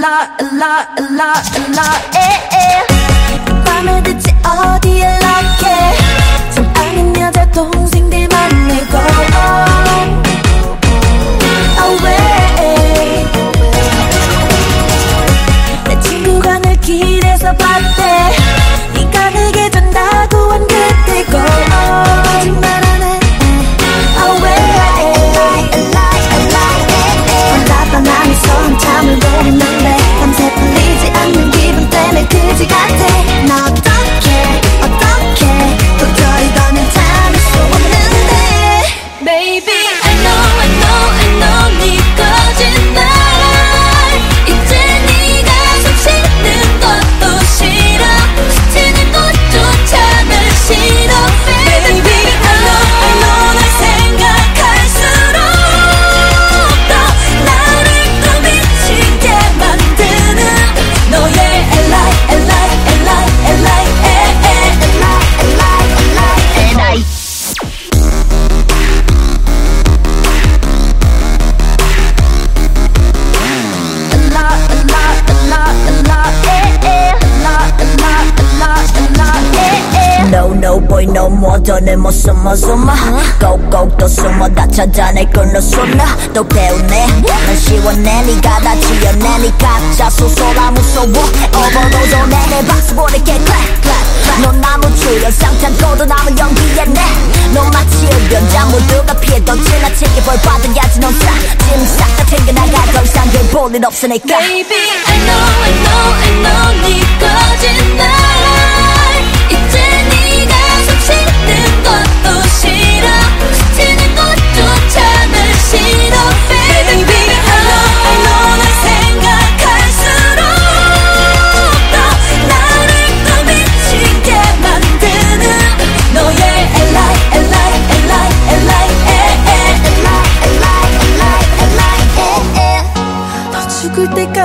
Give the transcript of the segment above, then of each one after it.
la la la la eh eh. parte. No boy no more. 더내 모습 머슴아 꼭꼭 또 숨어. 다 찾아낼 걸너 쏟나 또 배우네. 넌 시원해. 네가 다 지어내 네 가짜 소소라 무서워. 오버로드 내내 박수 보낼게 clap clap 넌 나무 출연 상탄 거도 남은 연기에 내넌 마치 흡연자 모두가 피해도 지나치게 벌 받아야지 넌 싹짐싹다 챙겨나가 더 이상 별볼일 없으니까. Baby, I know, I know, I know. 네 거짓말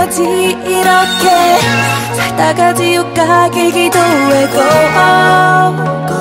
때까지 이렇게 살다가 지옥 가길 기도해 go, go.